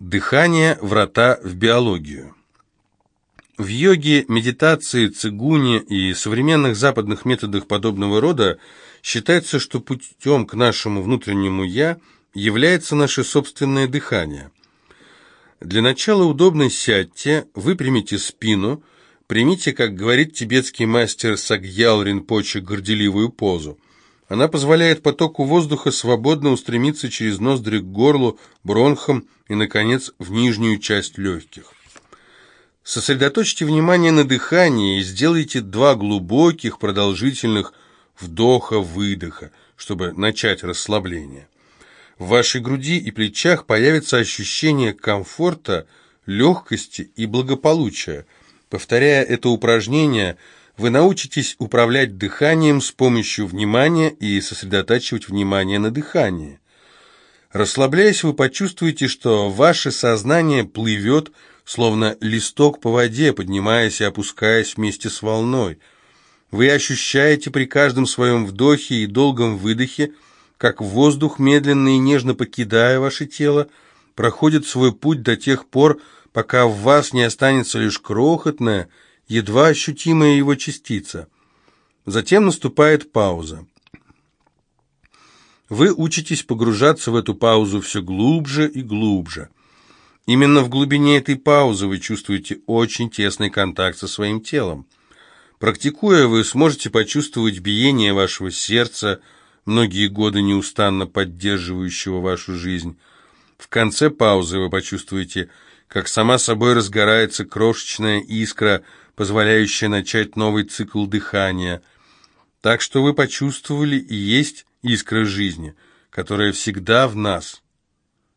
Дыхание – врата в биологию. В йоге, медитации, цигуне и современных западных методах подобного рода считается, что путем к нашему внутреннему «я» является наше собственное дыхание. Для начала удобно сядьте, выпрямите спину, примите, как говорит тибетский мастер Сагьял Ринпоче, горделивую позу. Она позволяет потоку воздуха свободно устремиться через ноздри к горлу, бронхам и, наконец, в нижнюю часть легких. Сосредоточьте внимание на дыхании и сделайте два глубоких, продолжительных вдоха-выдоха, чтобы начать расслабление. В вашей груди и плечах появится ощущение комфорта, легкости и благополучия. Повторяя это упражнение – вы научитесь управлять дыханием с помощью внимания и сосредотачивать внимание на дыхании. Расслабляясь, вы почувствуете, что ваше сознание плывет, словно листок по воде, поднимаясь и опускаясь вместе с волной. Вы ощущаете при каждом своем вдохе и долгом выдохе, как воздух, медленно и нежно покидая ваше тело, проходит свой путь до тех пор, пока в вас не останется лишь крохотная, едва ощутимая его частица. Затем наступает пауза. Вы учитесь погружаться в эту паузу все глубже и глубже. Именно в глубине этой паузы вы чувствуете очень тесный контакт со своим телом. Практикуя, вы сможете почувствовать биение вашего сердца, многие годы неустанно поддерживающего вашу жизнь. В конце паузы вы почувствуете, как сама собой разгорается крошечная искра, позволяющая начать новый цикл дыхания. Так что вы почувствовали и есть искра жизни, которая всегда в нас,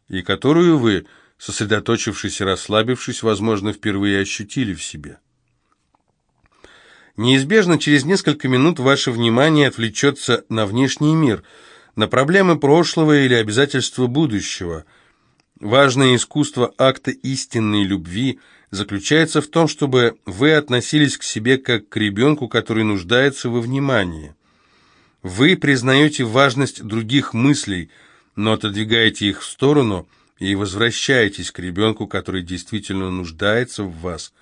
и которую вы, сосредоточившись и расслабившись, возможно, впервые ощутили в себе. Неизбежно через несколько минут ваше внимание отвлечется на внешний мир, на проблемы прошлого или обязательства будущего. Важное искусство акта истинной любви – заключается в том, чтобы вы относились к себе как к ребенку, который нуждается во внимании. Вы признаете важность других мыслей, но отодвигаете их в сторону и возвращаетесь к ребенку, который действительно нуждается в вас,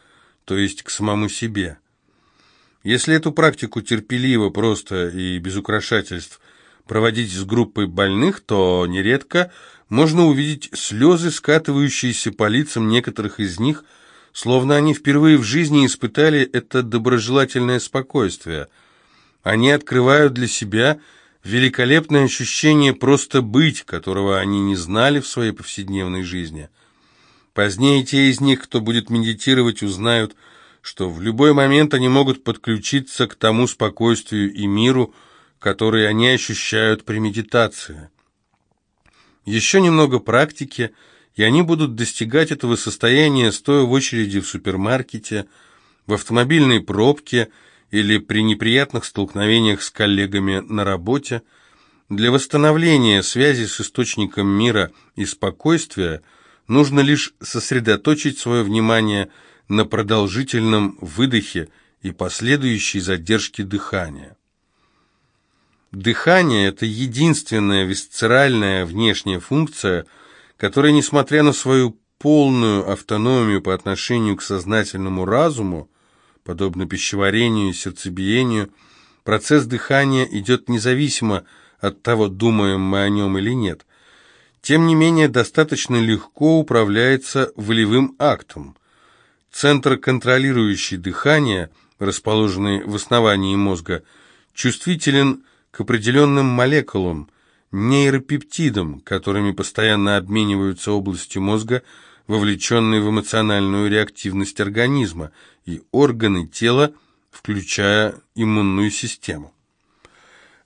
то есть к самому себе. Если эту практику терпеливо, просто и без украшательств проводить с группой больных, то нередко можно увидеть слезы, скатывающиеся по лицам некоторых из них – словно они впервые в жизни испытали это доброжелательное спокойствие. Они открывают для себя великолепное ощущение просто быть, которого они не знали в своей повседневной жизни. Позднее те из них, кто будет медитировать, узнают, что в любой момент они могут подключиться к тому спокойствию и миру, который они ощущают при медитации. Еще немного практики – и они будут достигать этого состояния, стоя в очереди в супермаркете, в автомобильной пробке или при неприятных столкновениях с коллегами на работе. Для восстановления связи с источником мира и спокойствия нужно лишь сосредоточить свое внимание на продолжительном выдохе и последующей задержке дыхания. Дыхание – это единственная висцеральная внешняя функция – которая, несмотря на свою полную автономию по отношению к сознательному разуму, подобно пищеварению и сердцебиению, процесс дыхания идет независимо от того, думаем мы о нем или нет. Тем не менее, достаточно легко управляется волевым актом. Центр, контролирующий дыхание, расположенный в основании мозга, чувствителен к определенным молекулам – нейропептидам, которыми постоянно обмениваются области мозга, вовлеченные в эмоциональную реактивность организма и органы тела, включая иммунную систему.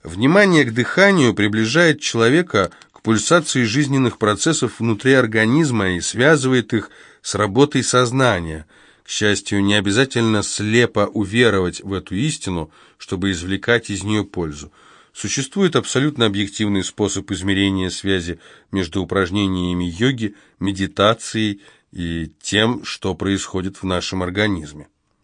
Внимание к дыханию приближает человека к пульсации жизненных процессов внутри организма и связывает их с работой сознания. К счастью, не обязательно слепо уверовать в эту истину, чтобы извлекать из нее пользу. Существует абсолютно объективный способ измерения связи между упражнениями йоги, медитацией и тем, что происходит в нашем организме.